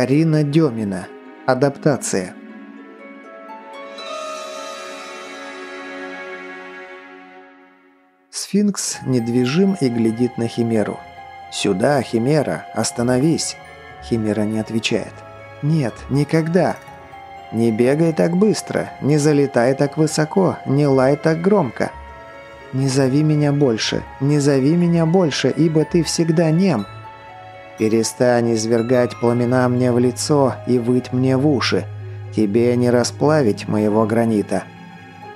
Карина Демина. Адаптация. Сфинкс недвижим и глядит на Химеру. «Сюда, Химера, остановись!» Химера не отвечает. «Нет, никогда!» «Не бегай так быстро, не залетай так высоко, не лай так громко!» «Не зови меня больше, не зови меня больше, ибо ты всегда нем!» «Перестань извергать пламена мне в лицо и выть мне в уши. Тебе не расплавить моего гранита».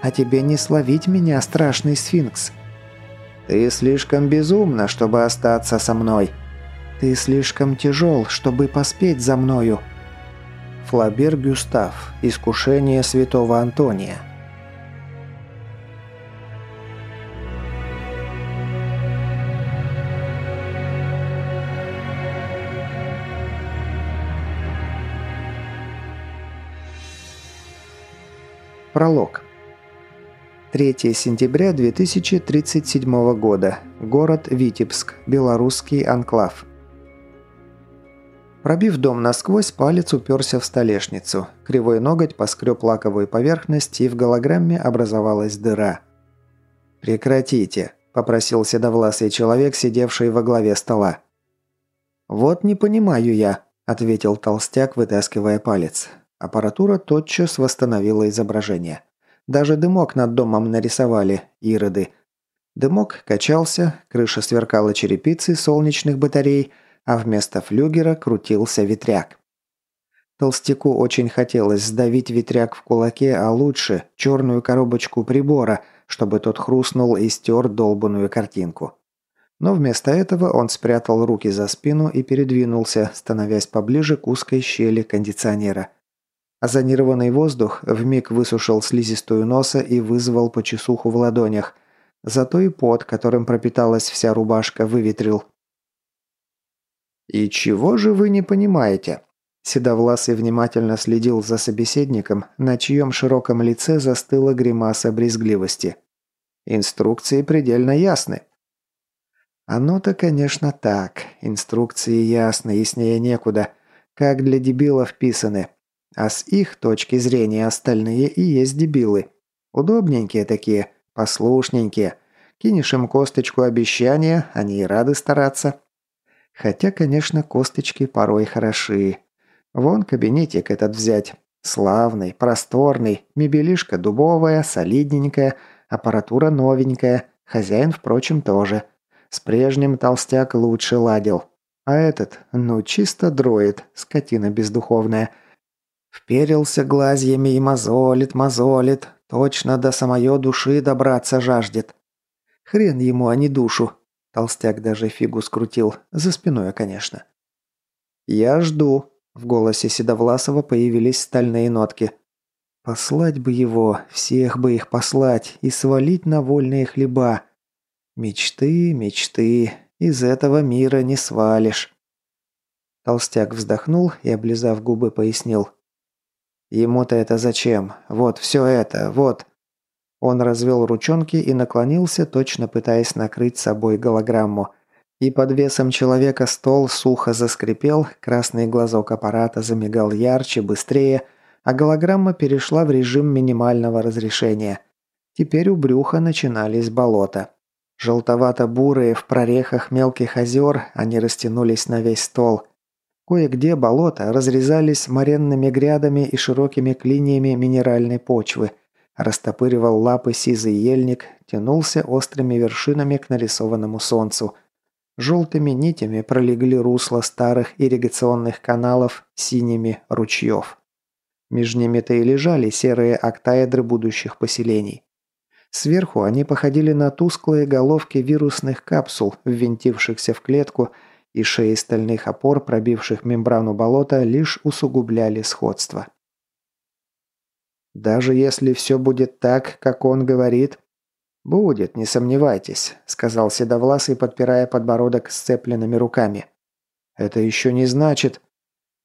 «А тебе не словить меня, страшный сфинкс». «Ты слишком безумна, чтобы остаться со мной». «Ты слишком тяжел, чтобы поспеть за мною». Флабер Гюстав. Искушение святого Антония. Пролог. 3 сентября 2037 года. Город Витебск. Белорусский анклав. Пробив дом насквозь, палец уперся в столешницу. Кривой ноготь поскреб лаковую поверхность, и в голограмме образовалась дыра. «Прекратите», – попросил седовласый человек, сидевший во главе стола. «Вот не понимаю я», – ответил толстяк, вытаскивая палец. Аппаратура тотчас восстановила изображение. Даже дымок над домом нарисовали, ироды. Дымок качался, крыша сверкала черепицей солнечных батарей, а вместо флюгера крутился ветряк. Толстяку очень хотелось сдавить ветряк в кулаке, а лучше черную коробочку прибора, чтобы тот хрустнул и стер долбанную картинку. Но вместо этого он спрятал руки за спину и передвинулся, становясь поближе к узкой щели кондиционера. Озонированный воздух вмиг высушил слизистую носа и вызвал почесуху в ладонях. Зато и пот, которым пропиталась вся рубашка, выветрил. «И чего же вы не понимаете?» Седовласый внимательно следил за собеседником, на чьем широком лице застыла гримаса брезгливости. «Инструкции предельно ясны». «Оно-то, конечно, так. Инструкции ясны, яснее некуда. Как для дебилов писаны. А с их точки зрения остальные и есть дебилы. Удобненькие такие, послушненькие. Кинешь им косточку обещания, они и рады стараться. Хотя, конечно, косточки порой хороши. Вон кабинетик этот взять. Славный, просторный, мебелишка дубовая, солидненькая, аппаратура новенькая, хозяин, впрочем, тоже. С прежним толстяк лучше ладил. А этот, ну, чисто дроид, скотина бездуховная – Вперился глазьями и мозолит, мозолит. Точно до самой души добраться жаждет. Хрен ему, а не душу. Толстяк даже фигу скрутил. За спиной, конечно. «Я жду», – в голосе Седовласова появились стальные нотки. «Послать бы его, всех бы их послать и свалить на вольные хлеба. Мечты, мечты, из этого мира не свалишь». Толстяк вздохнул и, облизав губы, пояснил. Ему-то это зачем? Вот все это, вот. Он развел ручонки и наклонился, точно пытаясь накрыть собой голограмму. И под весом человека стол сухо заскрипел, красный глазок аппарата замигал ярче, быстрее, а голограмма перешла в режим минимального разрешения. Теперь у брюха начинались болота. Желтовато-бурые в прорехах мелких озер, они растянулись на весь стол – Кое-где болота разрезались моренными грядами и широкими клиниями минеральной почвы. Растопыривал лапы сизый ельник, тянулся острыми вершинами к нарисованному солнцу. Желтыми нитями пролегли русла старых ирригационных каналов синими ручьев. Между ними-то и лежали серые октаэдры будущих поселений. Сверху они походили на тусклые головки вирусных капсул, ввинтившихся в клетку – и шеи стальных опор, пробивших мембрану болота, лишь усугубляли сходство. «Даже если все будет так, как он говорит...» «Будет, не сомневайтесь», — сказал Седовласый, подпирая подбородок сцепленными руками. «Это еще не значит...»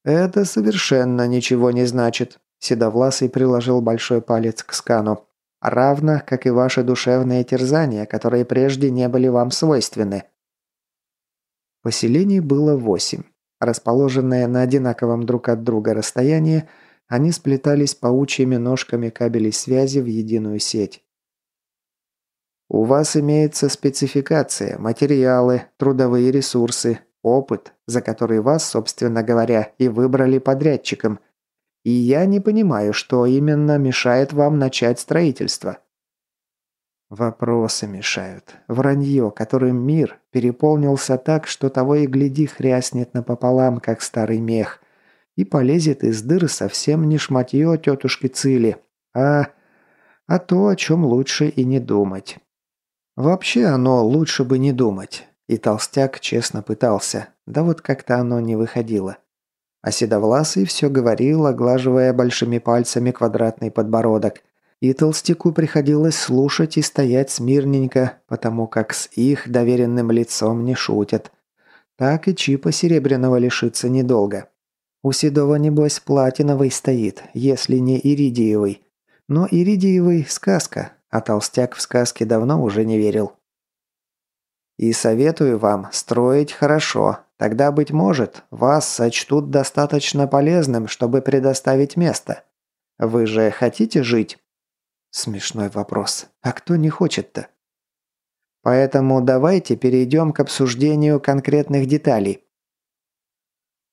«Это совершенно ничего не значит», — Седовласый приложил большой палец к скану. «Равно, как и ваши душевные терзания, которые прежде не были вам свойственны. Поселений было восемь. Расположенные на одинаковом друг от друга расстоянии, они сплетались паучьими ножками кабелей связи в единую сеть. У вас имеется спецификация, материалы, трудовые ресурсы, опыт, за который вас, собственно говоря, и выбрали подрядчиком. И я не понимаю, что именно мешает вам начать строительство. Вопросы мешают. Вранье, которым мир переполнился так, что того и гляди хряснет напополам, как старый мех, и полезет из дыр совсем не шматье тетушки Цили, а... а то, о чем лучше и не думать. Вообще оно лучше бы не думать. И толстяк честно пытался, да вот как-то оно не выходило. А седовласый все говорил, оглаживая большими пальцами квадратный подбородок – и толстяку приходилось слушать и стоять смирненько, потому как с их доверенным лицом не шутят. Так и чипа серебряного лишится недолго. У Седова, небось, платиновый стоит, если не иридиевый. Но иридиевый – сказка, а толстяк в сказке давно уже не верил. И советую вам строить хорошо. Тогда, быть может, вас сочтут достаточно полезным, чтобы предоставить место. Вы же хотите жить? Смешной вопрос. А кто не хочет-то? Поэтому давайте перейдем к обсуждению конкретных деталей.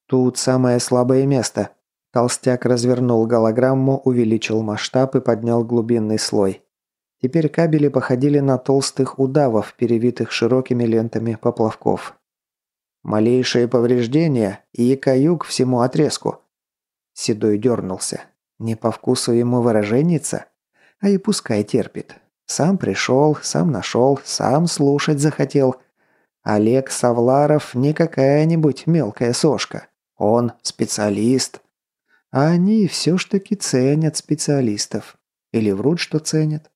Тут самое слабое место. Толстяк развернул голограмму, увеличил масштаб и поднял глубинный слой. Теперь кабели походили на толстых удавов, перевитых широкими лентами поплавков. Малейшее повреждение и каюк всему отрезку. Седой дернулся. Не по вкусу ему выраженница? А и пускай терпит. Сам пришел, сам нашел, сам слушать захотел. Олег Савларов не какая-нибудь мелкая сошка. Он специалист. А они все ж таки ценят специалистов. Или врут, что ценят.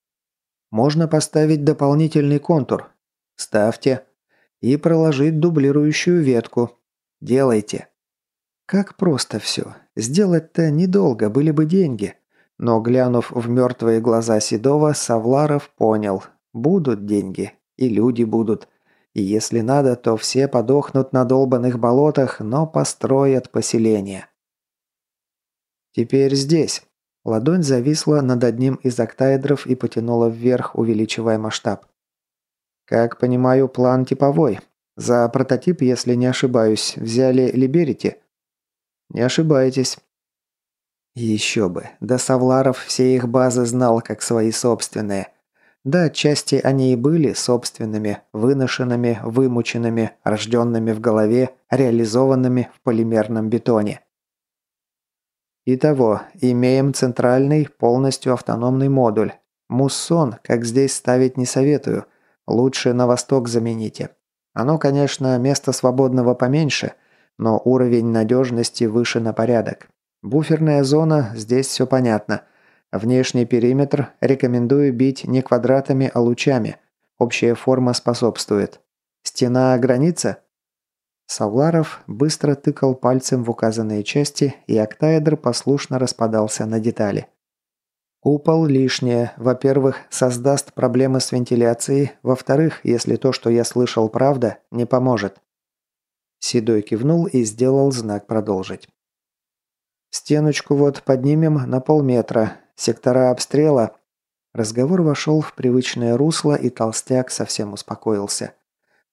Можно поставить дополнительный контур. Ставьте. И проложить дублирующую ветку. Делайте. Как просто все. Сделать-то недолго, были бы деньги. Но глянув в мертвые глаза Седова, Савларов понял – будут деньги, и люди будут. И если надо, то все подохнут на долбанных болотах, но построят поселение. Теперь здесь. Ладонь зависла над одним из октаэдров и потянула вверх, увеличивая масштаб. Как понимаю, план типовой. За прототип, если не ошибаюсь, взяли Либерити? Не ошибаетесь. Еще бы. Да Савларов все их базы знал как свои собственные. Да, отчасти они и были собственными, выношенными, вымученными, рожденными в голове, реализованными в полимерном бетоне. Итого, имеем центральный, полностью автономный модуль. Муссон, как здесь ставить не советую. Лучше на восток замените. Оно, конечно, место свободного поменьше, но уровень надежности выше на порядок. Буферная зона, здесь все понятно. Внешний периметр рекомендую бить не квадратами, а лучами. Общая форма способствует. Стена граница? Савларов быстро тыкал пальцем в указанные части, и октаэдр послушно распадался на детали. Купол лишнее. Во-первых, создаст проблемы с вентиляцией. Во-вторых, если то, что я слышал, правда, не поможет. Седой кивнул и сделал знак продолжить. Стеночку вот поднимем на полметра. Сектора обстрела. Разговор вошел в привычное русло, и толстяк совсем успокоился.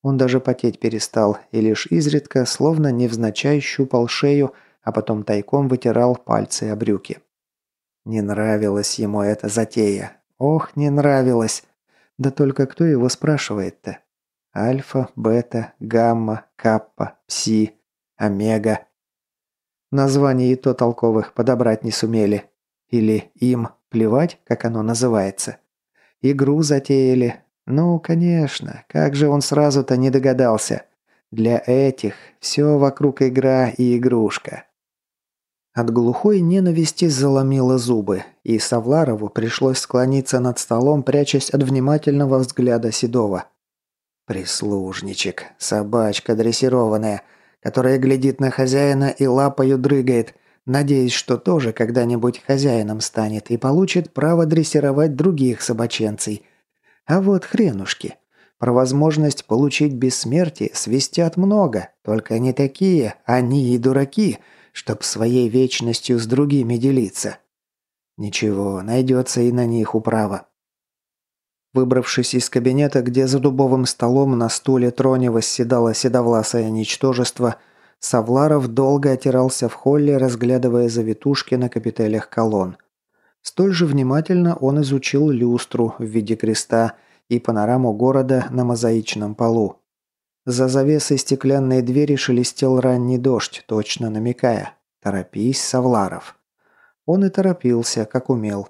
Он даже потеть перестал, и лишь изредка, словно невзначай, щупал шею, а потом тайком вытирал пальцы о брюки. Не нравилась ему эта затея. Ох, не нравилась. Да только кто его спрашивает-то? Альфа, бета, гамма, каппа, пси, омега. Названий и то толковых подобрать не сумели. Или им плевать, как оно называется. Игру затеяли. Ну, конечно, как же он сразу-то не догадался. Для этих все вокруг игра и игрушка. От глухой ненависти заломило зубы, и Савларову пришлось склониться над столом, прячась от внимательного взгляда Седова. «Прислужничек, собачка дрессированная», которая глядит на хозяина и лапою дрыгает, надеясь, что тоже когда-нибудь хозяином станет и получит право дрессировать других собаченцей. А вот хренушки. Про возможность получить бессмертие свистят много, только не такие, они и дураки, чтоб своей вечностью с другими делиться. Ничего, найдется и на них управа. Выбравшись из кабинета, где за дубовым столом на стуле троне восседало седовласое ничтожество, Савларов долго отирался в холле, разглядывая завитушки на капителях колонн. Столь же внимательно он изучил люстру в виде креста и панораму города на мозаичном полу. За завесой стеклянной двери шелестел ранний дождь, точно намекая «Торопись, Савларов». Он и торопился, как умел.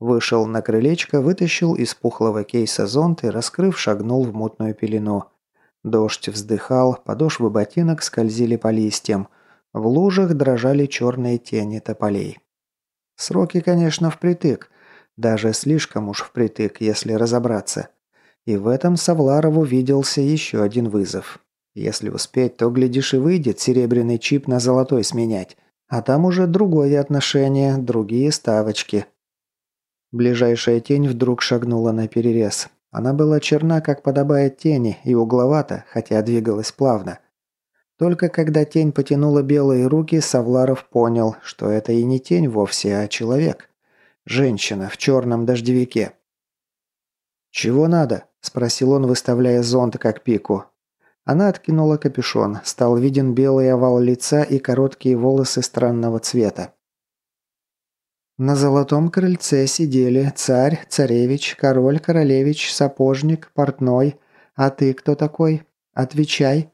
Вышел на крылечко, вытащил из пухлого кейса зонт и, раскрыв, шагнул в мутную пелену. Дождь вздыхал, подошвы ботинок скользили по листьям. В лужах дрожали черные тени тополей. Сроки, конечно, впритык. Даже слишком уж впритык, если разобраться. И в этом Савларову виделся еще один вызов. Если успеть, то, глядишь, и выйдет серебряный чип на золотой сменять. А там уже другое отношение, другие ставочки. Ближайшая тень вдруг шагнула на перерез. Она была черна, как подобает тени, и угловата, хотя двигалась плавно. Только когда тень потянула белые руки, Савларов понял, что это и не тень вовсе, а человек. Женщина в черном дождевике. «Чего надо?» – спросил он, выставляя зонт как пику. Она откинула капюшон, стал виден белый овал лица и короткие волосы странного цвета. На золотом крыльце сидели царь, царевич, король, королевич, сапожник, портной. А ты кто такой? Отвечай.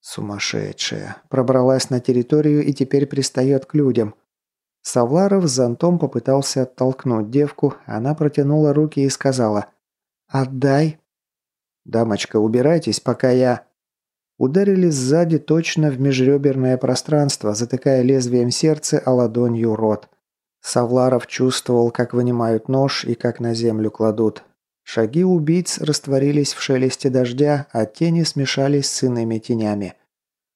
Сумасшедшая. Пробралась на территорию и теперь пристает к людям. Савларов с зонтом попытался оттолкнуть девку, она протянула руки и сказала «Отдай». «Дамочка, убирайтесь, пока я...» Ударили сзади точно в межреберное пространство, затыкая лезвием сердце, а ладонью рот. Савларов чувствовал, как вынимают нож и как на землю кладут. Шаги убийц растворились в шелесте дождя, а тени смешались с иными тенями.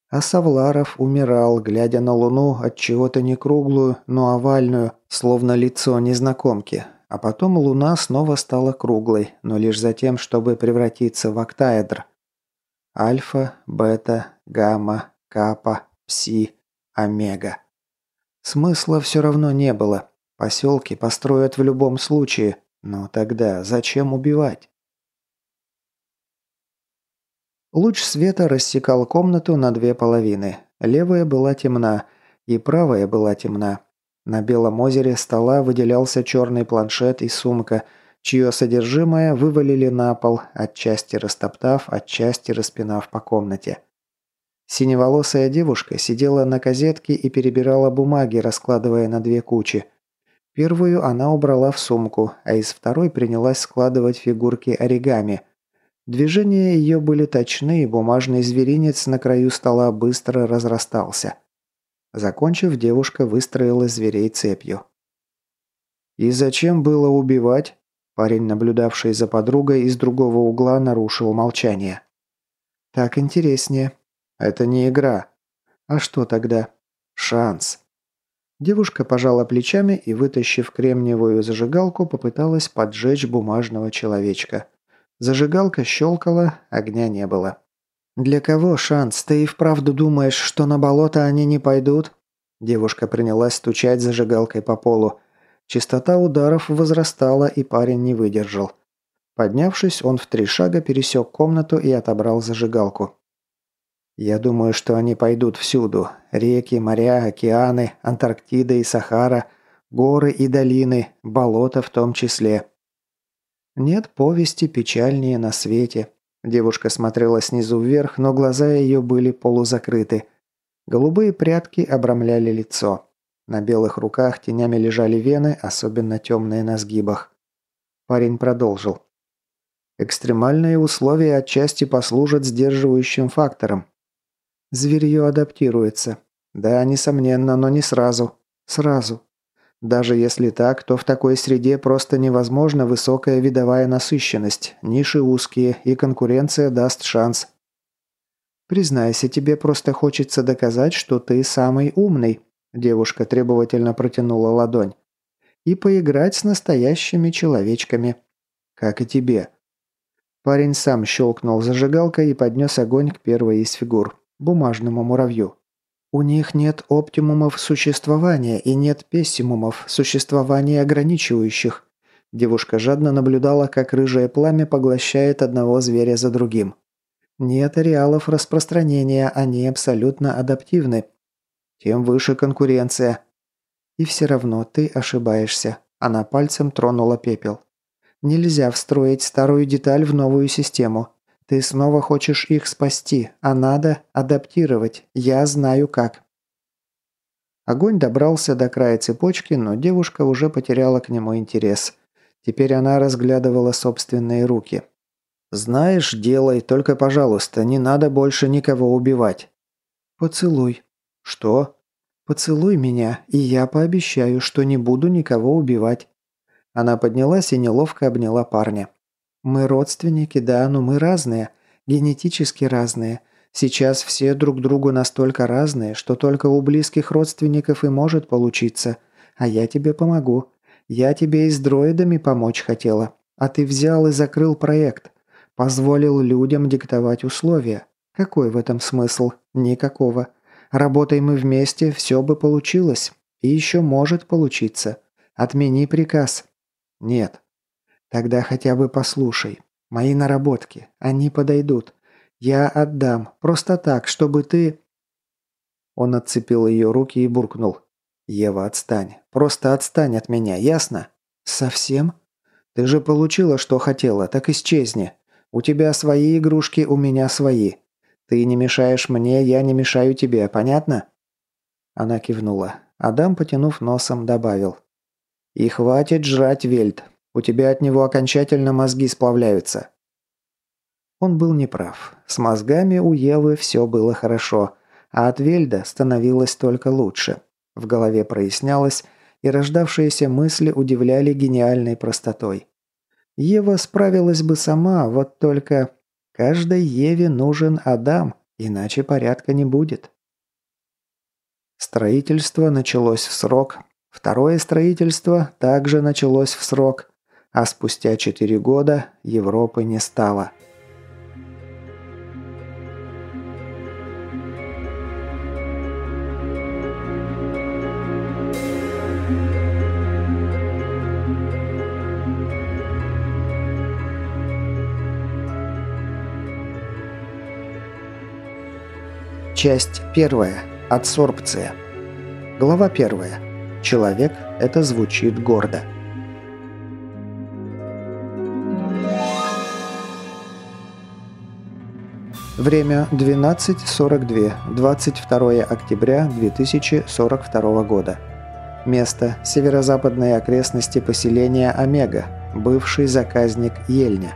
А Савларов умирал, глядя на луну от чего-то не круглую, но овальную, словно лицо незнакомки. А потом луна снова стала круглой, но лишь за тем, чтобы превратиться в октаэдр. Альфа, бета, гамма, капа, пси, омега. Смысла все равно не было. Поселки построят в любом случае, но тогда зачем убивать? Луч света рассекал комнату на две половины. Левая была темна, и правая была темна. На белом озере стола выделялся черный планшет и сумка, чье содержимое вывалили на пол, отчасти растоптав, отчасти распинав по комнате. Синеволосая девушка сидела на козетке и перебирала бумаги, раскладывая на две кучи – Первую она убрала в сумку, а из второй принялась складывать фигурки оригами. Движения ее были точны, и бумажный зверинец на краю стола быстро разрастался. Закончив, девушка выстроила зверей цепью. «И зачем было убивать?» Парень, наблюдавший за подругой из другого угла, нарушил молчание. «Так интереснее. Это не игра. А что тогда? Шанс. Девушка пожала плечами и, вытащив кремниевую зажигалку, попыталась поджечь бумажного человечка. Зажигалка щелкала, огня не было. «Для кого шанс? Ты и вправду думаешь, что на болото они не пойдут?» Девушка принялась стучать зажигалкой по полу. Частота ударов возрастала, и парень не выдержал. Поднявшись, он в три шага пересек комнату и отобрал зажигалку. Я думаю, что они пойдут всюду. Реки, моря, океаны, Антарктида и Сахара, горы и долины, болота в том числе. Нет повести печальнее на свете. Девушка смотрела снизу вверх, но глаза ее были полузакрыты. Голубые прядки обрамляли лицо. На белых руках тенями лежали вены, особенно темные на сгибах. Парень продолжил. Экстремальные условия отчасти послужат сдерживающим фактором. Зверье адаптируется. Да, несомненно, но не сразу. Сразу. Даже если так, то в такой среде просто невозможна высокая видовая насыщенность, ниши узкие, и конкуренция даст шанс. «Признайся, тебе просто хочется доказать, что ты самый умный», девушка требовательно протянула ладонь. «И поиграть с настоящими человечками. Как и тебе. Парень сам щелкнул зажигалкой и поднес огонь к первой из фигур – бумажному муравью. У них нет оптимумов существования и нет пессимумов существования ограничивающих. Девушка жадно наблюдала, как рыжее пламя поглощает одного зверя за другим. Нет ареалов распространения, они абсолютно адаптивны. Тем выше конкуренция. И все равно ты ошибаешься. Она пальцем тронула пепел. Нельзя встроить старую деталь в новую систему. Ты снова хочешь их спасти, а надо адаптировать. Я знаю как. Огонь добрался до края цепочки, но девушка уже потеряла к нему интерес. Теперь она разглядывала собственные руки. «Знаешь, делай, только, пожалуйста, не надо больше никого убивать». «Поцелуй». «Что?» «Поцелуй меня, и я пообещаю, что не буду никого убивать». Она поднялась и неловко обняла парня. Мы родственники, да, но мы разные. Генетически разные. Сейчас все друг другу настолько разные, что только у близких родственников и может получиться. А я тебе помогу. Я тебе и с дроидами помочь хотела. А ты взял и закрыл проект. Позволил людям диктовать условия. Какой в этом смысл? Никакого. Работай мы вместе, все бы получилось. И еще может получиться. Отмени приказ. Нет. Тогда хотя бы послушай. Мои наработки. Они подойдут. Я отдам. Просто так, чтобы ты...» Он отцепил ее руки и буркнул. «Ева, отстань. Просто отстань от меня, ясно?» «Совсем?» «Ты же получила, что хотела, так исчезни. У тебя свои игрушки, у меня свои. Ты не мешаешь мне, я не мешаю тебе, понятно?» Она кивнула. Адам, потянув носом, добавил. «И хватит жрать вельт. У тебя от него окончательно мозги сплавляются». Он был неправ. С мозгами у Евы все было хорошо, а от Вельда становилось только лучше. В голове прояснялось, и рождавшиеся мысли удивляли гениальной простотой. Ева справилась бы сама, вот только каждой Еве нужен Адам, иначе порядка не будет. Строительство началось в срок. Второе строительство также началось в срок. А спустя четыре года Европы не стало. Часть первая. Адсорбция. Глава первая. Человек – это звучит гордо. Время 12.42, 22 октября 2042 года. Место – северо-западные окрестности поселения Омега, бывший заказник Ельня.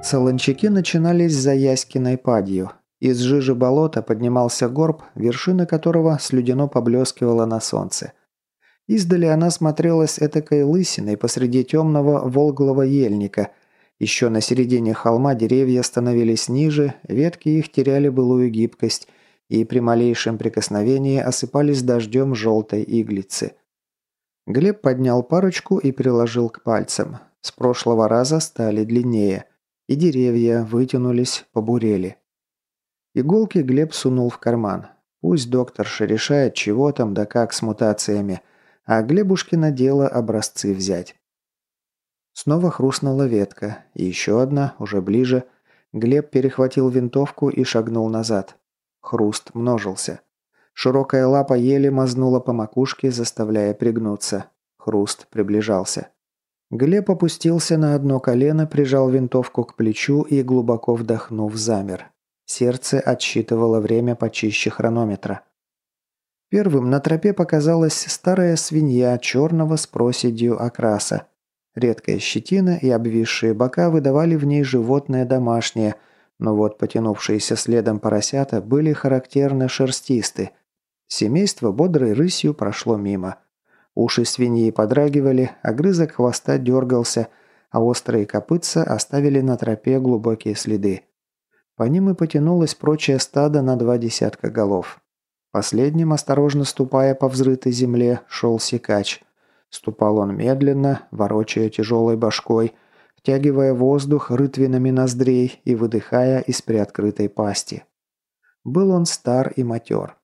Солончаки начинались за Яськиной падью. Из жижи болота поднимался горб, вершина которого слюдяно поблескивала на солнце. Издали она смотрелась этакой лысиной посреди темного волглого ельника. Еще на середине холма деревья становились ниже, ветки их теряли былую гибкость и при малейшем прикосновении осыпались дождем желтой иглицы. Глеб поднял парочку и приложил к пальцам. С прошлого раза стали длиннее, и деревья вытянулись, побурели. Иголки Глеб сунул в карман. Пусть докторша решает, чего там да как с мутациями – а Глебушкина дело образцы взять. Снова хрустнула ветка, и еще одна, уже ближе. Глеб перехватил винтовку и шагнул назад. Хруст множился. Широкая лапа еле мазнула по макушке, заставляя пригнуться. Хруст приближался. Глеб опустился на одно колено, прижал винтовку к плечу и, глубоко вдохнув, замер. Сердце отсчитывало время почище хронометра. Первым на тропе показалась старая свинья черного с проседью окраса. Редкая щетина и обвисшие бока выдавали в ней животное домашнее, но вот потянувшиеся следом поросята были характерно шерстисты. Семейство бодрой рысью прошло мимо. Уши свиньи подрагивали, огрызок хвоста дергался, а острые копытца оставили на тропе глубокие следы. По ним и потянулось прочее стадо на два десятка голов. Последним, осторожно ступая по взрытой земле, шел секач. Ступал он медленно, ворочая тяжелой башкой, втягивая воздух рытвинами ноздрей и выдыхая из приоткрытой пасти. Был он стар и матер.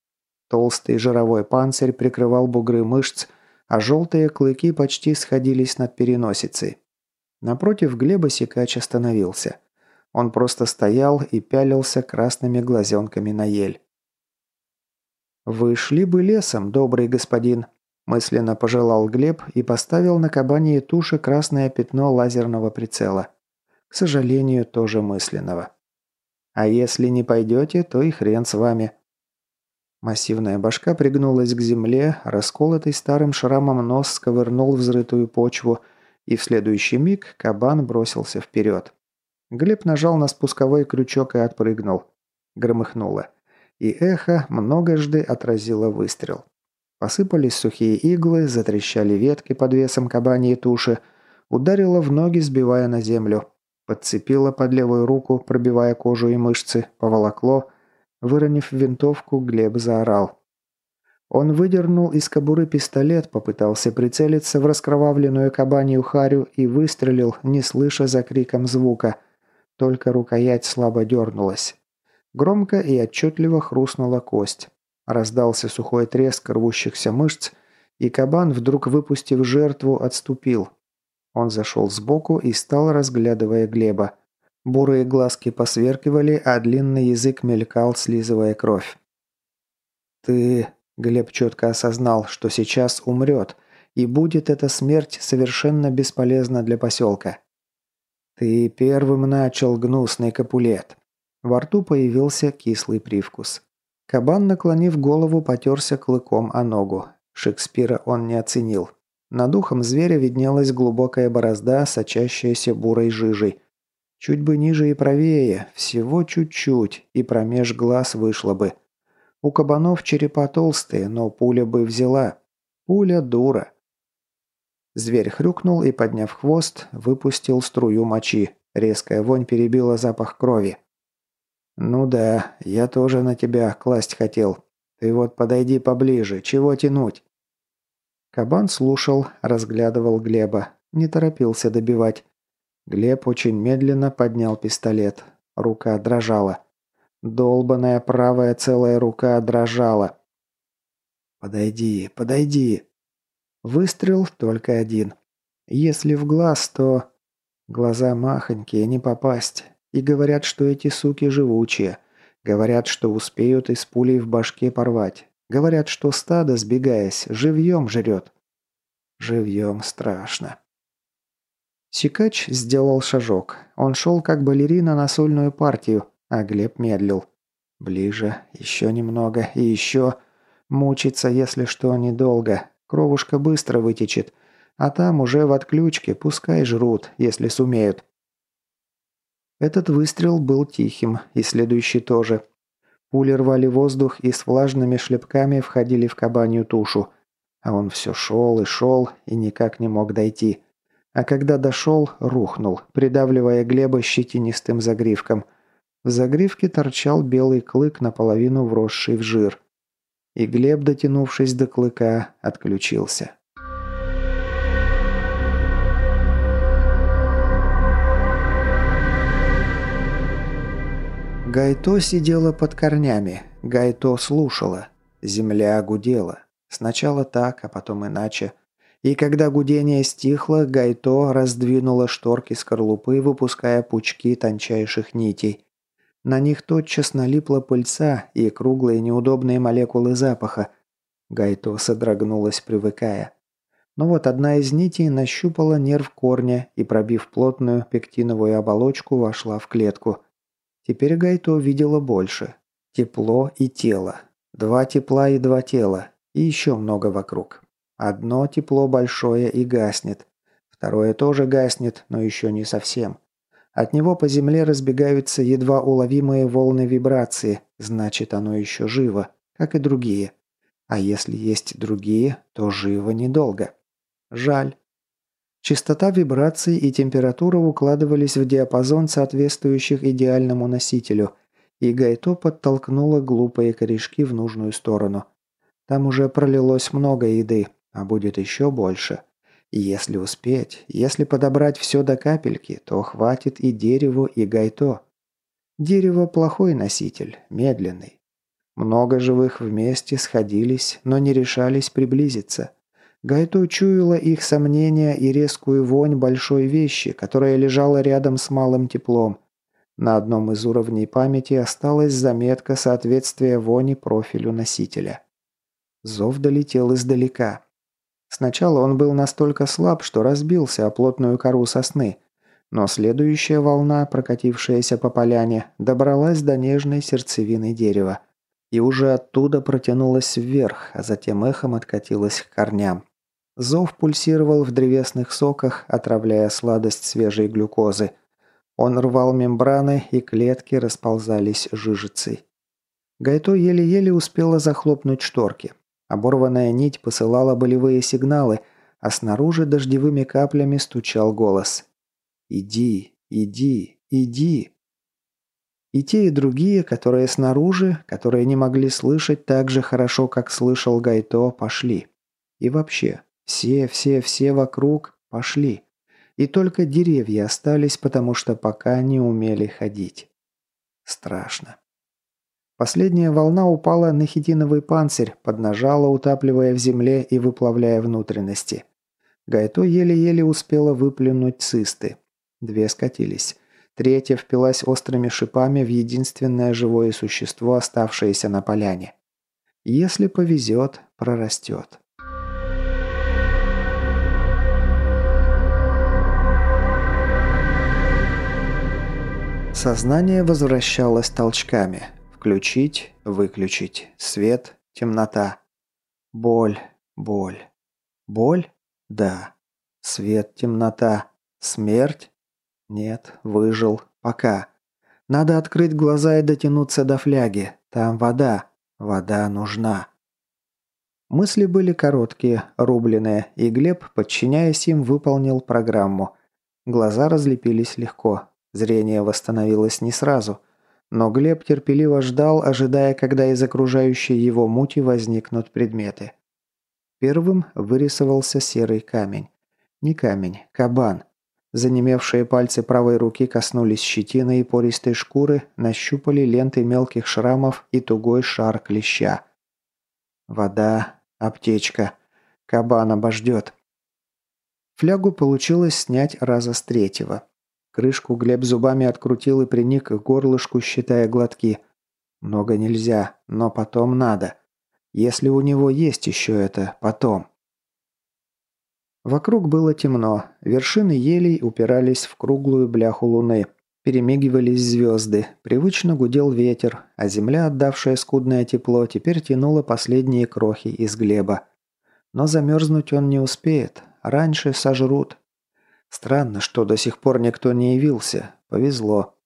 Толстый жировой панцирь прикрывал бугры мышц, а желтые клыки почти сходились над переносицей. Напротив Глеба Сикач остановился. Он просто стоял и пялился красными глазенками на ель. «Вы шли бы лесом, добрый господин», – мысленно пожелал Глеб и поставил на кабаньи туши красное пятно лазерного прицела. К сожалению, тоже мысленного. «А если не пойдете, то и хрен с вами». Массивная башка пригнулась к земле, расколотый старым шрамом нос сковырнул взрытую почву – и в следующий миг кабан бросился вперед. Глеб нажал на спусковой крючок и отпрыгнул. Громыхнуло. И эхо многожды отразило выстрел. Посыпались сухие иглы, затрещали ветки под весом кабаньей туши, ударило в ноги, сбивая на землю. Подцепило под левую руку, пробивая кожу и мышцы, поволокло. Выронив винтовку, Глеб заорал. Он выдернул из кобуры пистолет, попытался прицелиться в раскровавленную кабанью харю и выстрелил, не слыша за криком звука. Только рукоять слабо дернулась. Громко и отчетливо хрустнула кость. Раздался сухой треск рвущихся мышц, и кабан, вдруг выпустив жертву, отступил. Он зашел сбоку и стал, разглядывая Глеба. Бурые глазки посверкивали, а длинный язык мелькал, слизывая кровь. «Ты Глеб четко осознал, что сейчас умрет, и будет эта смерть совершенно бесполезна для поселка. «Ты первым начал, гнусный капулет». Во рту появился кислый привкус. Кабан, наклонив голову, потерся клыком о ногу. Шекспира он не оценил. Над ухом зверя виднелась глубокая борозда, сочащаяся бурой жижей. Чуть бы ниже и правее, всего чуть-чуть, и промеж глаз вышло бы – у кабанов черепа толстые, но пуля бы взяла. Пуля дура. Зверь хрюкнул и, подняв хвост, выпустил струю мочи. Резкая вонь перебила запах крови. «Ну да, я тоже на тебя класть хотел. Ты вот подойди поближе, чего тянуть?» Кабан слушал, разглядывал Глеба, не торопился добивать. Глеб очень медленно поднял пистолет. Рука дрожала. Долбаная правая целая рука дрожала. «Подойди, подойди!» Выстрел только один. Если в глаз, то... Глаза махонькие, не попасть. И говорят, что эти суки живучие. Говорят, что успеют из пулей в башке порвать. Говорят, что стадо, сбегаясь, живьем жрет. Живьем страшно. Сикач сделал шажок. Он шел как балерина на сольную партию, а Глеб медлил. Ближе, еще немного и еще. Мучиться, если что, недолго. Кровушка быстро вытечет. А там уже в отключке, пускай жрут, если сумеют. Этот выстрел был тихим, и следующий тоже. Пули рвали воздух и с влажными шлепками входили в кабанью тушу. А он все шел и шел, и никак не мог дойти. А когда дошел, рухнул, придавливая Глеба щетинистым загривком – в загривке торчал белый клык, наполовину вросший в жир. И Глеб, дотянувшись до клыка, отключился. Гайто сидела под корнями. Гайто слушала. Земля гудела. Сначала так, а потом иначе. И когда гудение стихло, Гайто раздвинула шторки скорлупы, выпуская пучки тончайших нитей. На них тотчас налипла пыльца и круглые неудобные молекулы запаха. Гайто содрогнулась, привыкая. Но вот одна из нитей нащупала нерв корня и, пробив плотную пектиновую оболочку, вошла в клетку. Теперь Гайто видела больше. Тепло и тело. Два тепла и два тела. И еще много вокруг. Одно тепло большое и гаснет. Второе тоже гаснет, но еще не совсем. От него по земле разбегаются едва уловимые волны вибрации, значит оно еще живо, как и другие. А если есть другие, то живо недолго. Жаль. Частота вибраций и температура укладывались в диапазон, соответствующих идеальному носителю, и Гайто подтолкнула глупые корешки в нужную сторону. Там уже пролилось много еды, а будет еще больше. И если успеть, если подобрать все до капельки, то хватит и дереву, и Гайто. Дерево – плохой носитель, медленный. Много живых вместе сходились, но не решались приблизиться. Гайто чуяла их сомнения и резкую вонь большой вещи, которая лежала рядом с малым теплом. На одном из уровней памяти осталась заметка соответствия вони профилю носителя. Зов долетел издалека. Сначала он был настолько слаб, что разбился о плотную кору сосны, но следующая волна, прокатившаяся по поляне, добралась до нежной сердцевины дерева и уже оттуда протянулась вверх, а затем эхом откатилась к корням. Зов пульсировал в древесных соках, отравляя сладость свежей глюкозы. Он рвал мембраны, и клетки расползались жижицей. Гайто еле-еле успела захлопнуть шторки. Оборванная нить посылала болевые сигналы, а снаружи дождевыми каплями стучал голос. «Иди, иди, иди!» И те, и другие, которые снаружи, которые не могли слышать так же хорошо, как слышал Гайто, пошли. И вообще, все, все, все вокруг пошли. И только деревья остались, потому что пока не умели ходить. Страшно. Последняя волна упала на хитиновый панцирь, поднажала, утапливая в земле и выплавляя внутренности. Гайто еле-еле успела выплюнуть цисты. Две скатились. Третья впилась острыми шипами в единственное живое существо, оставшееся на поляне. Если повезет, прорастет. Сознание возвращалось толчками. Включить, выключить. Свет, темнота. Боль, боль. Боль? Да. Свет, темнота. Смерть? Нет, выжил. Пока. Надо открыть глаза и дотянуться до фляги. Там вода. Вода нужна. Мысли были короткие, рубленые, и Глеб, подчиняясь им, выполнил программу. Глаза разлепились легко. Зрение восстановилось не сразу. Но Глеб терпеливо ждал, ожидая, когда из окружающей его мути возникнут предметы. Первым вырисовался серый камень. Не камень, кабан. Занемевшие пальцы правой руки коснулись щетины и пористой шкуры, нащупали ленты мелких шрамов и тугой шар клеща. Вода, аптечка. Кабан обождет. Флягу получилось снять раза с третьего. Крышку Глеб зубами открутил и приник к горлышку, считая глотки. Много нельзя, но потом надо. Если у него есть еще это «потом». Вокруг было темно. Вершины елей упирались в круглую бляху луны. Перемигивались звезды. Привычно гудел ветер, а земля, отдавшая скудное тепло, теперь тянула последние крохи из глеба. Но замерзнуть он не успеет. Раньше сожрут. Странно, что до сих пор никто не явился. Повезло.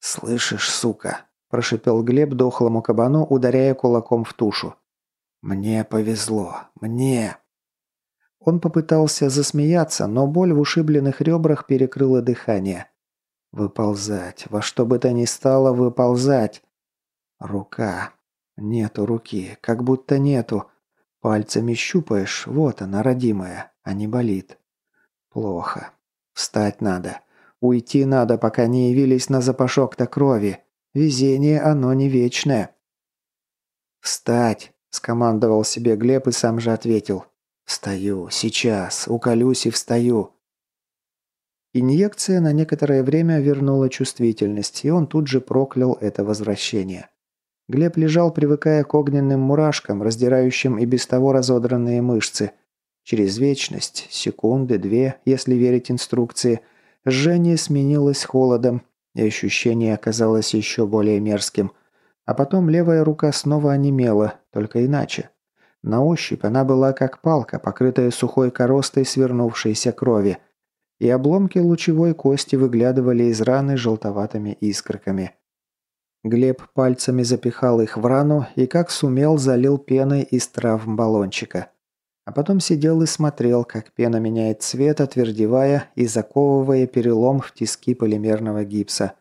«Слышишь, сука?» – прошипел Глеб дохлому кабану, ударяя кулаком в тушу. «Мне повезло. Мне!» Он попытался засмеяться, но боль в ушибленных ребрах перекрыла дыхание. Выползать. Во что бы то ни стало, выползать. Рука. Нету руки. Как будто нету. Пальцами щупаешь. Вот она, родимая. А не болит. Плохо. Встать надо. Уйти надо, пока не явились на запашок-то крови. Везение оно не вечное. «Встать!» – скомандовал себе Глеб и сам же ответил. «Встаю, сейчас, уколюсь и встаю». Инъекция на некоторое время вернула чувствительность, и он тут же проклял это возвращение. Глеб лежал, привыкая к огненным мурашкам, раздирающим и без того разодранные мышцы. Через вечность, секунды, две, если верить инструкции, жжение сменилось холодом, и ощущение оказалось еще более мерзким. А потом левая рука снова онемела, только иначе. На ощупь она была как палка, покрытая сухой коростой свернувшейся крови, и обломки лучевой кости выглядывали из раны желтоватыми искорками. Глеб пальцами запихал их в рану и как сумел залил пеной из трав баллончика. А потом сидел и смотрел, как пена меняет цвет, отвердевая и заковывая перелом в тиски полимерного гипса.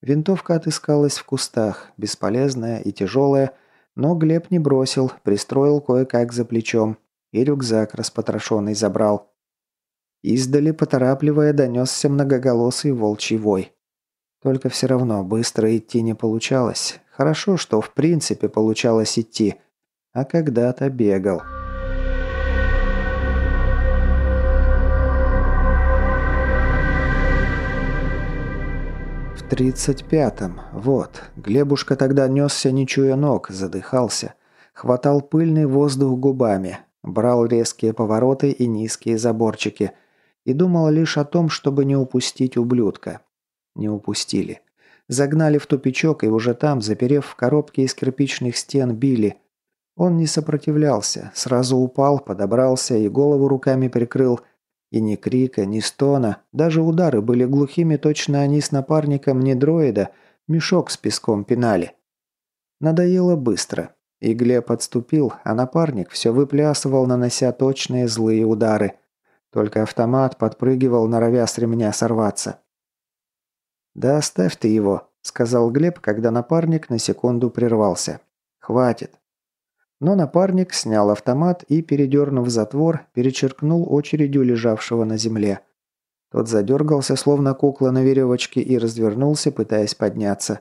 Винтовка отыскалась в кустах, бесполезная и тяжелая, но Глеб не бросил, пристроил кое-как за плечом и рюкзак распотрошенный забрал. Издали, поторапливая, донесся многоголосый волчий вой. Только все равно быстро идти не получалось. Хорошо, что в принципе получалось идти, а когда-то бегал. Тридцать пятом. Вот. Глебушка тогда несся, не чуя ног, задыхался. Хватал пыльный воздух губами. Брал резкие повороты и низкие заборчики. И думал лишь о том, чтобы не упустить ублюдка. Не упустили. Загнали в тупичок и уже там, заперев в коробке из кирпичных стен, били. Он не сопротивлялся, сразу упал, подобрался и голову руками прикрыл. И ни крика, ни стона, даже удары были глухими, точно они с напарником не дроида, мешок с песком пинали. Надоело быстро. И Глеб отступил, а напарник все выплясывал, нанося точные злые удары. Только автомат подпрыгивал, норовя с ремня сорваться. «Да оставь ты его», – сказал Глеб, когда напарник на секунду прервался. «Хватит». Но напарник снял автомат и, передернув затвор, перечеркнул очередью лежавшего на земле. Тот задергался, словно кукла на веревочке, и развернулся, пытаясь подняться.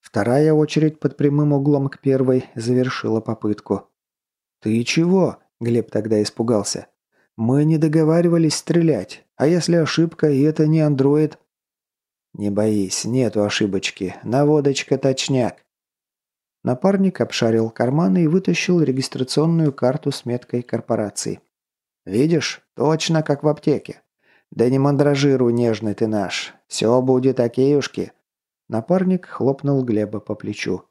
Вторая очередь под прямым углом к первой завершила попытку. «Ты чего?» – Глеб тогда испугался. «Мы не договаривались стрелять. А если ошибка, и это не андроид?» «Не боись, нету ошибочки. Наводочка точняк». Напарник обшарил карманы и вытащил регистрационную карту с меткой корпорации. «Видишь? Точно как в аптеке. Да не мандражируй, нежный ты наш. Все будет окейушки». Напарник хлопнул Глеба по плечу.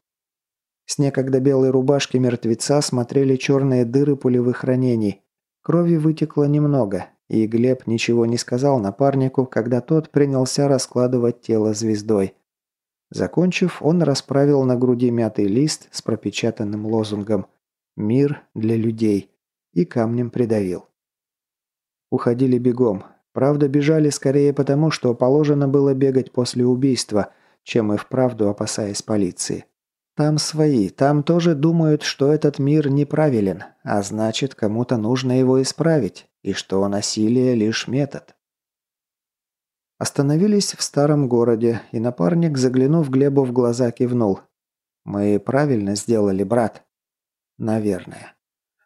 С некогда белой рубашки мертвеца смотрели черные дыры пулевых ранений. Крови вытекло немного, и Глеб ничего не сказал напарнику, когда тот принялся раскладывать тело звездой. Закончив, он расправил на груди мятый лист с пропечатанным лозунгом «Мир для людей» и камнем придавил. Уходили бегом. Правда, бежали скорее потому, что положено было бегать после убийства, чем и вправду опасаясь полиции. Там свои, там тоже думают, что этот мир неправилен, а значит, кому-то нужно его исправить, и что насилие лишь метод. Остановились в старом городе, и напарник, заглянув Глебу в глаза, кивнул. «Мы правильно сделали, брат?» «Наверное».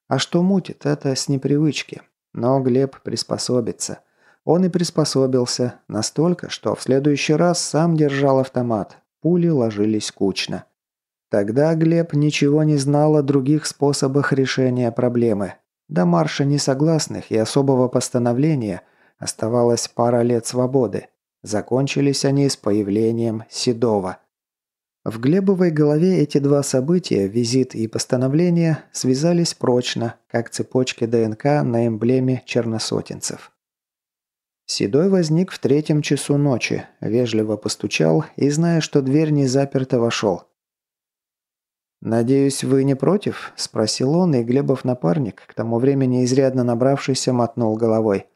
А что мутит, это с непривычки. Но Глеб приспособится. Он и приспособился настолько, что в следующий раз сам держал автомат. Пули ложились кучно. Тогда Глеб ничего не знал о других способах решения проблемы. До марша несогласных и особого постановления оставалась пара лет свободы. Закончились они с появлением Седова. В Глебовой голове эти два события, визит и постановление, связались прочно, как цепочки ДНК на эмблеме черносотенцев. Седой возник в третьем часу ночи, вежливо постучал и, зная, что дверь не заперта, вошел. «Надеюсь, вы не против?» – спросил он, и Глебов напарник, к тому времени изрядно набравшийся, мотнул головой.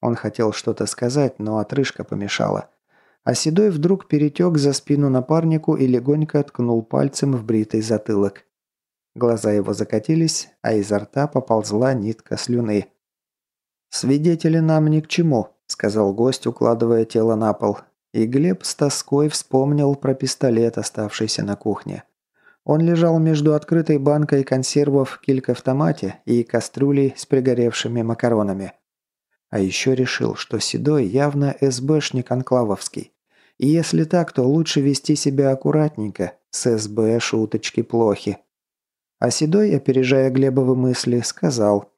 Он хотел что-то сказать, но отрыжка помешала. А Седой вдруг перетек за спину напарнику и легонько ткнул пальцем в бритый затылок. Глаза его закатились, а изо рта поползла нитка слюны. «Свидетели нам ни к чему», сказал гость, укладывая тело на пол. И Глеб с тоской вспомнил про пистолет, оставшийся на кухне. Он лежал между открытой банкой консервов в кильк-автомате и кастрюлей с пригоревшими макаронами. А еще решил, что Седой явно СБшник анклавовский. И если так, то лучше вести себя аккуратненько, с СБ шуточки плохи. А Седой, опережая Глебовы мысли, сказал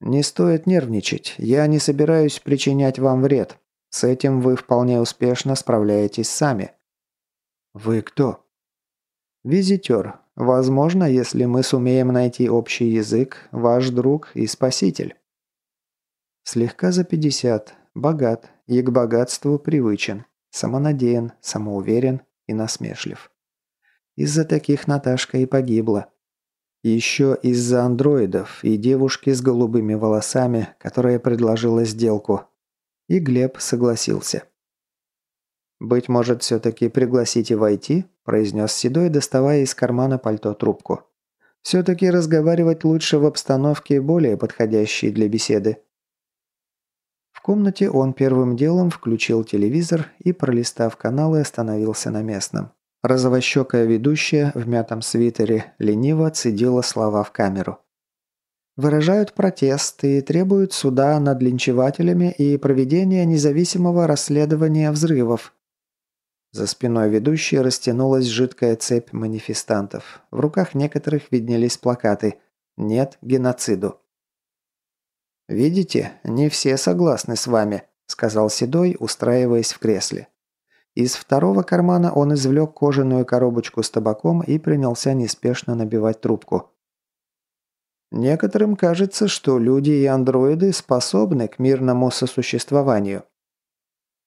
«Не стоит нервничать. Я не собираюсь причинять вам вред. С этим вы вполне успешно справляетесь сами». «Вы кто?» «Визитер. Возможно, если мы сумеем найти общий язык, ваш друг и спаситель». Слегка за пятьдесят, богат и к богатству привычен, самонадеян, самоуверен и насмешлив. Из-за таких Наташка и погибла. Еще из-за андроидов и девушки с голубыми волосами, которая предложила сделку. И Глеб согласился. «Быть может, все-таки пригласите войти?» – произнес Седой, доставая из кармана пальто трубку. «Все-таки разговаривать лучше в обстановке, более подходящей для беседы». Комнате он первым делом включил телевизор и, пролистав каналы, остановился на местном. Розовощекая ведущая в мятом свитере лениво цедила слова в камеру. Выражают протест и требуют суда над линчевателями и проведения независимого расследования взрывов. За спиной ведущей растянулась жидкая цепь манифестантов. В руках некоторых виднелись плакаты «Нет геноциду». «Видите, не все согласны с вами», – сказал Седой, устраиваясь в кресле. Из второго кармана он извлек кожаную коробочку с табаком и принялся неспешно набивать трубку. «Некоторым кажется, что люди и андроиды способны к мирному сосуществованию».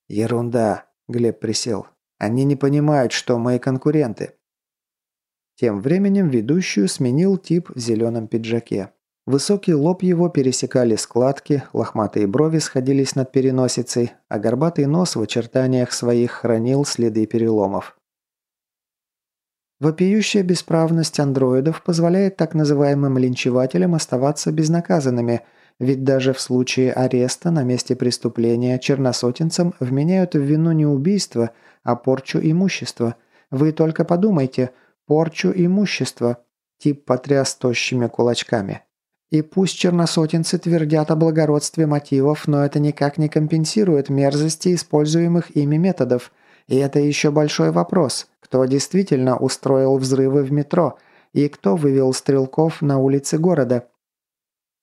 «Ерунда», – Глеб присел. Они не понимают, что мы конкуренты». Тем временем ведущую сменил тип в зеленом пиджаке. Высокий лоб его пересекали складки, лохматые брови сходились над переносицей, а горбатый нос в очертаниях своих хранил следы переломов. Вопиющая бесправность андроидов позволяет так называемым линчевателям оставаться безнаказанными – ведь даже в случае ареста на месте преступления черносотенцам вменяют в вину не убийство, а порчу имущества. Вы только подумайте, порчу имущества. Тип потряс тощими кулачками. И пусть черносотенцы твердят о благородстве мотивов, но это никак не компенсирует мерзости используемых ими методов. И это еще большой вопрос, кто действительно устроил взрывы в метро и кто вывел стрелков на улицы города –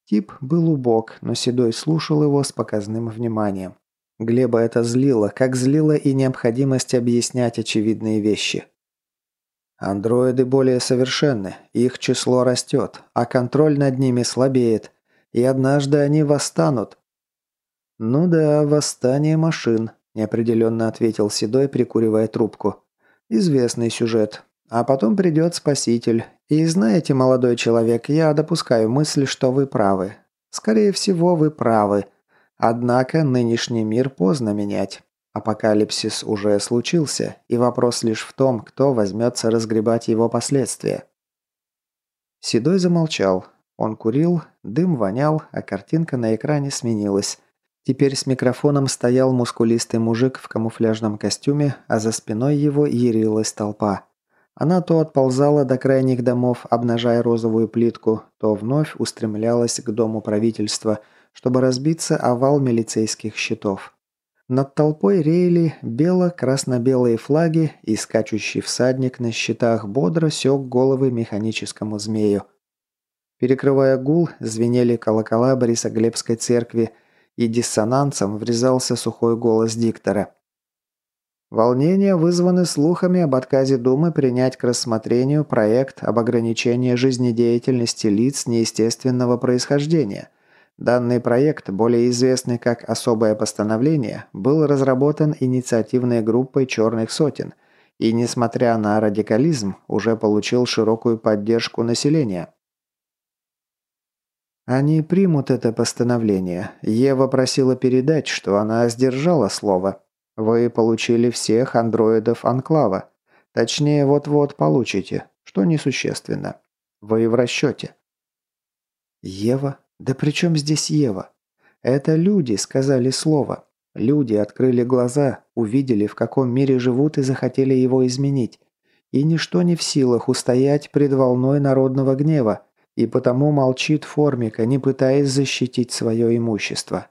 Тип был убог, но Седой слушал его с показным вниманием. Глеба это злило, как злило и необходимость объяснять очевидные вещи. Андроиды более совершенны, их число растет, а контроль над ними слабеет, и однажды они восстанут. «Ну да, восстание машин», – неопределенно ответил Седой, прикуривая трубку. «Известный сюжет. А потом придет Спаситель. И знаете, молодой человек, я допускаю мысль, что вы правы. Скорее всего, вы правы. Однако нынешний мир поздно менять. Апокалипсис уже случился, и вопрос лишь в том, кто возьмется разгребать его последствия. Седой замолчал. Он курил, дым вонял, а картинка на экране сменилась. Теперь с микрофоном стоял мускулистый мужик в камуфляжном костюме, а за спиной его ярилась толпа. Она то отползала до крайних домов, обнажая розовую плитку, то вновь устремлялась к дому правительства, чтобы разбиться овал милицейских щитов. Над толпой реяли бело-красно-белые флаги, и скачущий всадник на щитах бодро сёк головы механическому змею. Перекрывая гул, звенели колокола Борисоглебской церкви, и диссонансом врезался сухой голос диктора. Волнения вызваны слухами об отказе Думы принять к рассмотрению проект об ограничении жизнедеятельности лиц неестественного происхождения. Данный проект, более известный как «Особое постановление», был разработан инициативной группой «Черных сотен» и, несмотря на радикализм, уже получил широкую поддержку населения. Они примут это постановление. Ева просила передать, что она сдержала слово – вы получили всех андроидов Анклава. Точнее, вот-вот получите, что несущественно. Вы в расчете. Ева? Да при чем здесь Ева? Это люди сказали слово. Люди открыли глаза, увидели, в каком мире живут и захотели его изменить. И ничто не в силах устоять пред волной народного гнева, и потому молчит Формика, не пытаясь защитить свое имущество.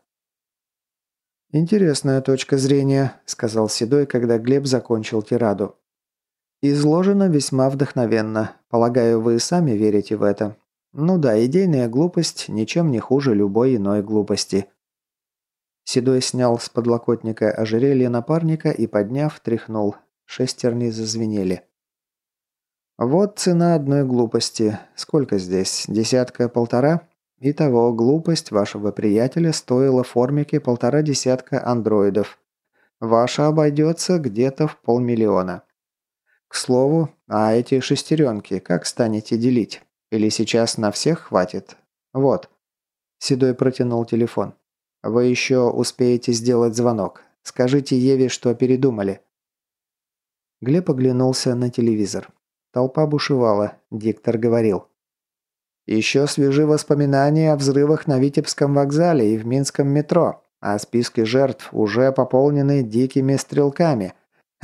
«Интересная точка зрения», – сказал Седой, когда Глеб закончил тираду. «Изложено весьма вдохновенно. Полагаю, вы сами верите в это. Ну да, идейная глупость ничем не хуже любой иной глупости». Седой снял с подлокотника ожерелье напарника и, подняв, тряхнул. Шестерни зазвенели. «Вот цена одной глупости. Сколько здесь? Десятка-полтора?» Итого, глупость вашего приятеля стоила формике полтора десятка андроидов. Ваша обойдется где-то в полмиллиона. К слову, а эти шестеренки как станете делить? Или сейчас на всех хватит? Вот. Седой протянул телефон. Вы еще успеете сделать звонок. Скажите Еве, что передумали. Глеб оглянулся на телевизор. Толпа бушевала, диктор говорил. Еще свежи воспоминания о взрывах на Витебском вокзале и в Минском метро, а списки жертв уже пополнены дикими стрелками.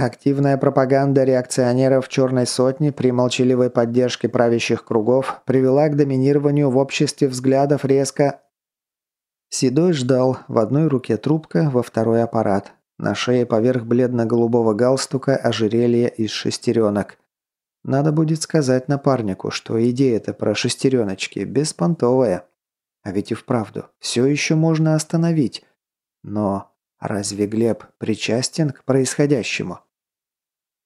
Активная пропаганда реакционеров «Черной сотни» при молчаливой поддержке правящих кругов привела к доминированию в обществе взглядов резко... Седой ждал, в одной руке трубка, во второй аппарат. На шее поверх бледно-голубого галстука ожерелье из шестеренок. Надо будет сказать напарнику, что идея-то про шестереночки беспонтовая. А ведь и вправду, все еще можно остановить. Но разве Глеб причастен к происходящему?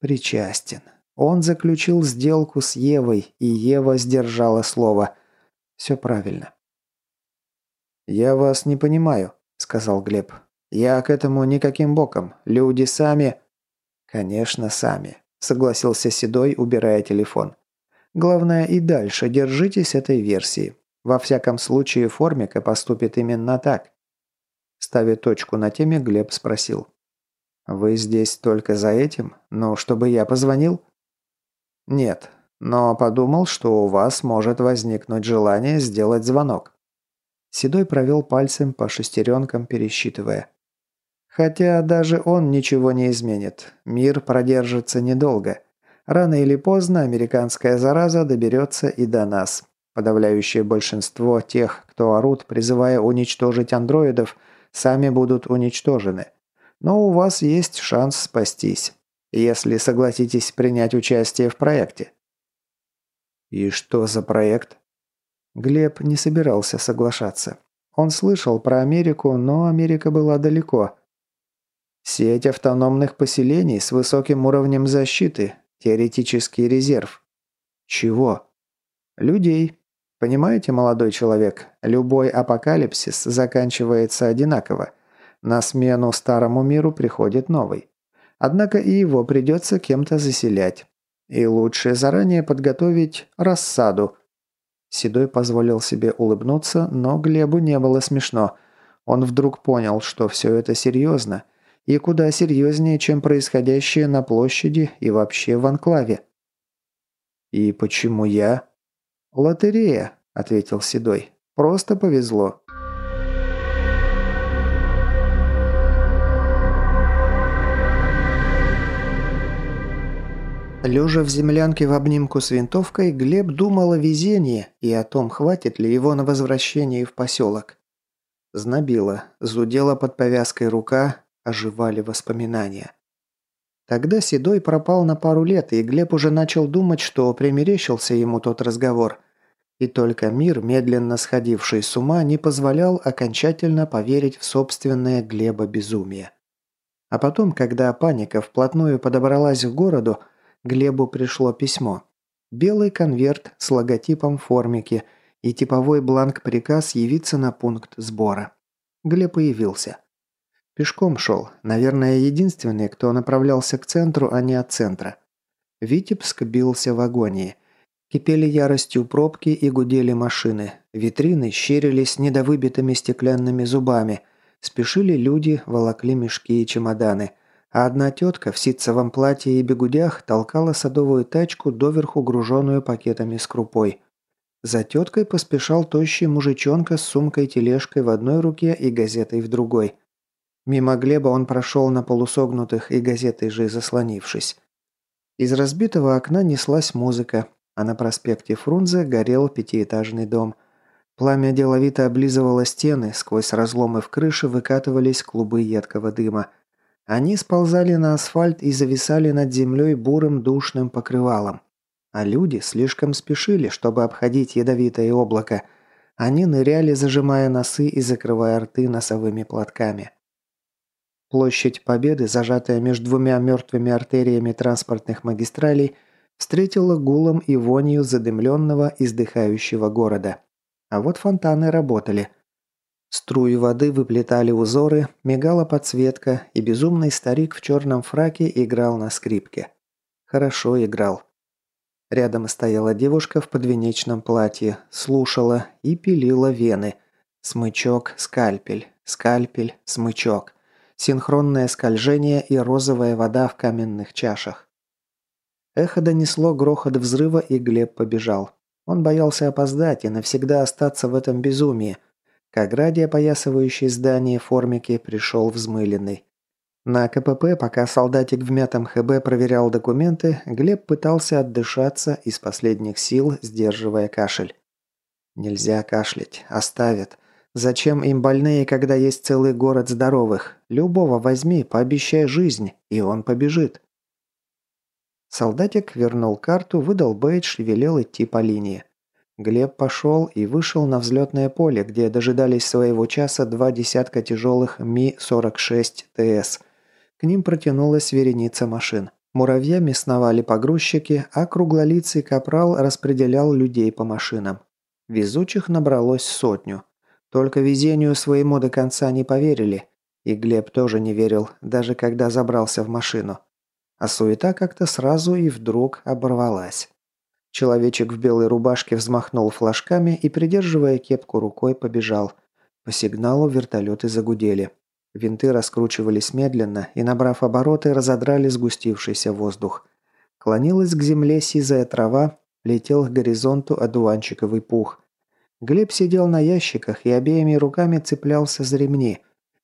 Причастен. Он заключил сделку с Евой, и Ева сдержала слово. Все правильно. «Я вас не понимаю», — сказал Глеб. «Я к этому никаким боком. Люди сами...» «Конечно, сами согласился Седой, убирая телефон. Главное и дальше держитесь этой версии. Во всяком случае, Формика поступит именно так. Ставя точку на теме, Глеб спросил. «Вы здесь только за этим? Ну, чтобы я позвонил?» «Нет, но подумал, что у вас может возникнуть желание сделать звонок». Седой провел пальцем по шестеренкам, пересчитывая. Хотя даже он ничего не изменит. Мир продержится недолго. Рано или поздно американская зараза доберется и до нас. Подавляющее большинство тех, кто орут, призывая уничтожить андроидов, сами будут уничтожены. Но у вас есть шанс спастись, если согласитесь принять участие в проекте. И что за проект? Глеб не собирался соглашаться. Он слышал про Америку, но Америка была далеко. Сеть автономных поселений с высоким уровнем защиты. Теоретический резерв. Чего? Людей. Понимаете, молодой человек, любой апокалипсис заканчивается одинаково. На смену старому миру приходит новый. Однако и его придется кем-то заселять. И лучше заранее подготовить рассаду. Седой позволил себе улыбнуться, но Глебу не было смешно. Он вдруг понял, что все это серьезно – и куда серьезнее, чем происходящее на площади и вообще в анклаве. «И почему я?» «Лотерея», — ответил Седой. «Просто повезло». Лежа в землянке в обнимку с винтовкой, Глеб думал о везении и о том, хватит ли его на возвращение в поселок. Знобило, зудела под повязкой рука, оживали воспоминания. Тогда Седой пропал на пару лет, и Глеб уже начал думать, что примерещился ему тот разговор. И только мир, медленно сходивший с ума, не позволял окончательно поверить в собственное Глеба безумие. А потом, когда паника вплотную подобралась к городу, Глебу пришло письмо. Белый конверт с логотипом формики и типовой бланк-приказ явиться на пункт сбора. Глеб появился. Пешком шел. Наверное, единственный, кто направлялся к центру, а не от центра. Витебск бился в агонии. Кипели яростью пробки и гудели машины. Витрины щерились недовыбитыми стеклянными зубами. Спешили люди, волокли мешки и чемоданы. А одна тетка в ситцевом платье и бегудях толкала садовую тачку, доверху груженную пакетами с крупой. За теткой поспешал тощий мужичонка с сумкой-тележкой в одной руке и газетой в другой – Мимо Глеба он прошел на полусогнутых и газетой же заслонившись. Из разбитого окна неслась музыка, а на проспекте Фрунзе горел пятиэтажный дом. Пламя деловито облизывало стены, сквозь разломы в крыше выкатывались клубы едкого дыма. Они сползали на асфальт и зависали над землей бурым душным покрывалом. А люди слишком спешили, чтобы обходить ядовитое облако. Они ныряли, зажимая носы и закрывая рты носовыми платками. Площадь Победы, зажатая между двумя мертвыми артериями транспортных магистралей, встретила гулом и вонью задымленного, издыхающего города. А вот фонтаны работали. Струи воды выплетали узоры, мигала подсветка, и безумный старик в черном фраке играл на скрипке. Хорошо играл. Рядом стояла девушка в подвенечном платье, слушала и пилила вены. Смычок, скальпель, скальпель, смычок синхронное скольжение и розовая вода в каменных чашах. Эхо донесло грохот взрыва, и Глеб побежал. Он боялся опоздать и навсегда остаться в этом безумии. К ограде, опоясывающей здание формики, пришел взмыленный. На КПП, пока солдатик в мятом ХБ проверял документы, Глеб пытался отдышаться из последних сил, сдерживая кашель. Нельзя кашлять, оставят. Зачем им больные, когда есть целый город здоровых? Любого возьми, пообещай жизнь, и он побежит. Солдатик вернул карту, выдал бейдж и велел идти по линии. Глеб пошел и вышел на взлетное поле, где дожидались своего часа два десятка тяжелых Ми-46 ТС. К ним протянулась вереница машин. Муравьями сновали погрузчики, а круглолицый капрал распределял людей по машинам. Везучих набралось сотню. Только везению своему до конца не поверили. И Глеб тоже не верил, даже когда забрался в машину. А суета как-то сразу и вдруг оборвалась. Человечек в белой рубашке взмахнул флажками и, придерживая кепку рукой, побежал. По сигналу вертолеты загудели. Винты раскручивались медленно и, набрав обороты, разодрали сгустившийся воздух. Клонилась к земле сизая трава, летел к горизонту одуванчиковый пух. Глеб сидел на ящиках и обеими руками цеплялся за ремни.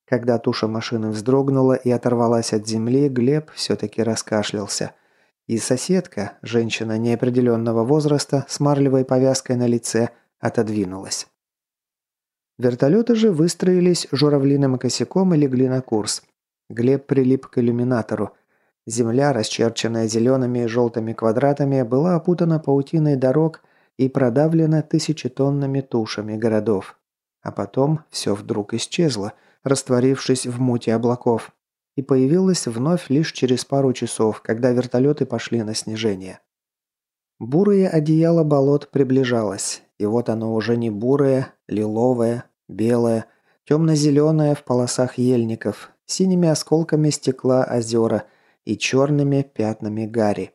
Когда туша машины вздрогнула и оторвалась от земли, Глеб все-таки раскашлялся. И соседка, женщина неопределенного возраста, с марлевой повязкой на лице, отодвинулась. Вертолеты же выстроились журавлиным косяком и легли на курс. Глеб прилип к иллюминатору. Земля, расчерченная зелеными и желтыми квадратами, была опутана паутиной дорог и продавлена тысячетонными тушами городов. А потом все вдруг исчезло, растворившись в муте облаков, и появилась вновь лишь через пару часов, когда вертолеты пошли на снижение. Бурое одеяло болот приближалось, и вот оно уже не бурое, лиловое, белое, темно-зеленое в полосах ельников, синими осколками стекла озера и черными пятнами гари.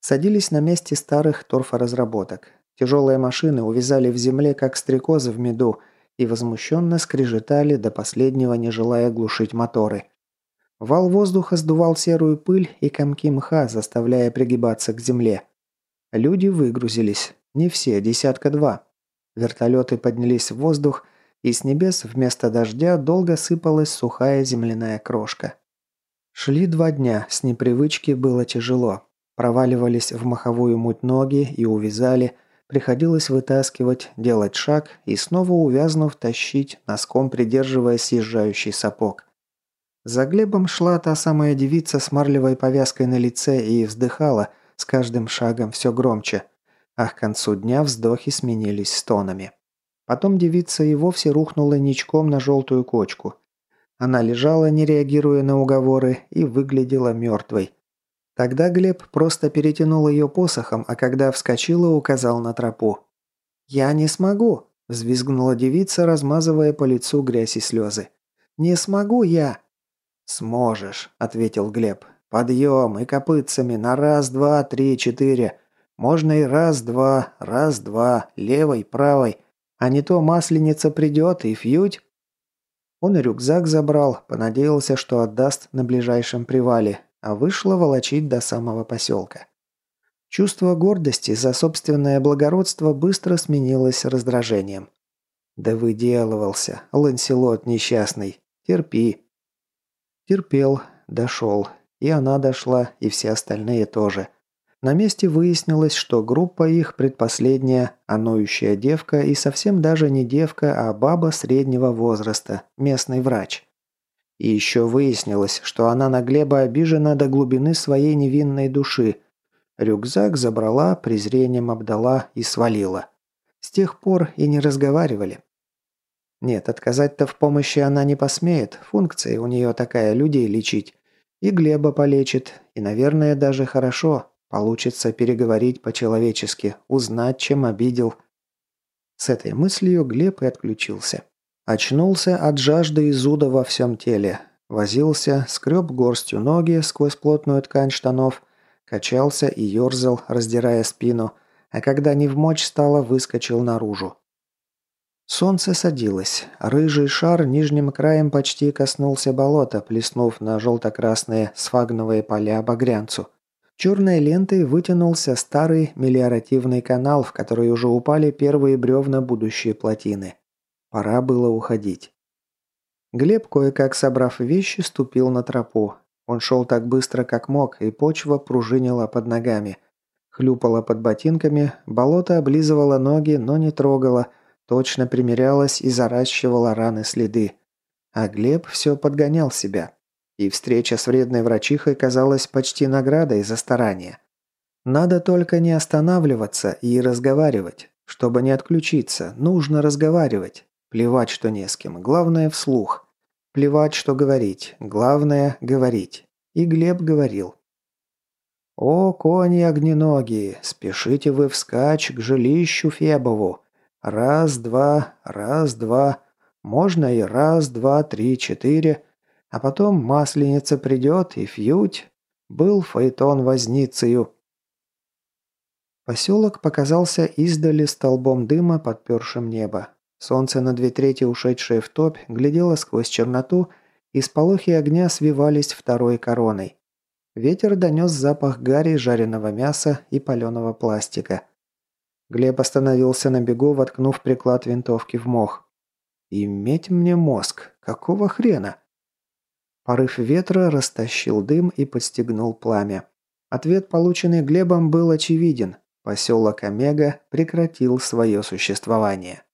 Садились на месте старых торфоразработок. Тяжелые машины увязали в земле, как стрекозы в меду, и возмущенно скрежетали до последнего, не желая глушить моторы. Вал воздуха сдувал серую пыль и комки мха, заставляя пригибаться к земле. Люди выгрузились. Не все, десятка два. Вертолеты поднялись в воздух, и с небес вместо дождя долго сыпалась сухая земляная крошка. Шли два дня, с непривычки было тяжело. Проваливались в маховую муть ноги и увязали, приходилось вытаскивать, делать шаг и снова увязнув тащить, носком придерживая съезжающий сапог. За Глебом шла та самая девица с марлевой повязкой на лице и вздыхала, с каждым шагом все громче. А к концу дня вздохи сменились стонами. Потом девица и вовсе рухнула ничком на желтую кочку. Она лежала, не реагируя на уговоры, и выглядела мертвой. Тогда Глеб просто перетянул ее посохом, а когда вскочила, указал на тропу. «Я не смогу!» – взвизгнула девица, размазывая по лицу грязь и слезы. «Не смогу я!» «Сможешь», – ответил Глеб. «Подъем и копытцами на раз, два, три, четыре. Можно и раз, два, раз, два, левой, правой. А не то масленица придет и фьють». Он рюкзак забрал, понадеялся, что отдаст на ближайшем привале, а вышло волочить до самого поселка. Чувство гордости за собственное благородство быстро сменилось раздражением. «Да выделывался, Ланселот несчастный. Терпи». Терпел, дошел. И она дошла, и все остальные тоже. На месте выяснилось, что группа их предпоследняя, а девка и совсем даже не девка, а баба среднего возраста, местный врач. И еще выяснилось, что она на Глеба обижена до глубины своей невинной души. Рюкзак забрала, презрением обдала и свалила. С тех пор и не разговаривали. Нет, отказать-то в помощи она не посмеет, функция у нее такая людей лечить. И Глеба полечит, и, наверное, даже хорошо. Получится переговорить по-человечески, узнать, чем обидел. С этой мыслью Глеб и отключился. Очнулся от жажды и зуда во всем теле. Возился, скреб горстью ноги сквозь плотную ткань штанов, качался и ерзал, раздирая спину, а когда не в мочь стало, выскочил наружу. Солнце садилось. Рыжий шар нижним краем почти коснулся болота, плеснув на желто-красные сфагновые поля багрянцу. Черной лентой вытянулся старый мелиоративный канал, в который уже упали первые бревна будущей плотины. Пора было уходить. Глеб, кое-как собрав вещи, ступил на тропу. Он шел так быстро, как мог, и почва пружинила под ногами. Хлюпала под ботинками, болото облизывало ноги, но не трогало, точно примерялось и заращивало раны следы. А Глеб все подгонял себя. И встреча с вредной врачихой казалась почти наградой за старание. Надо только не останавливаться и разговаривать. Чтобы не отключиться, нужно разговаривать. Плевать, что не с кем, главное вслух. Плевать, что говорить, главное говорить. И Глеб говорил. «О, кони огненогие, спешите вы вскачь к жилищу Фебову. Раз, два, раз, два, можно и раз, два, три, четыре, а потом масленица придет и фьють. Был фаэтон возницею». Поселок показался издали столбом дыма, подпершим небо. Солнце на две трети, ушедшее в топь, глядело сквозь черноту, и сполохи огня свивались второй короной. Ветер донес запах гари, жареного мяса и паленого пластика. Глеб остановился на бегу, воткнув приклад винтовки в мох. «Иметь мне мозг! Какого хрена?» Порыв ветра растащил дым и подстегнул пламя. Ответ, полученный Глебом, был очевиден. Поселок Омега прекратил свое существование.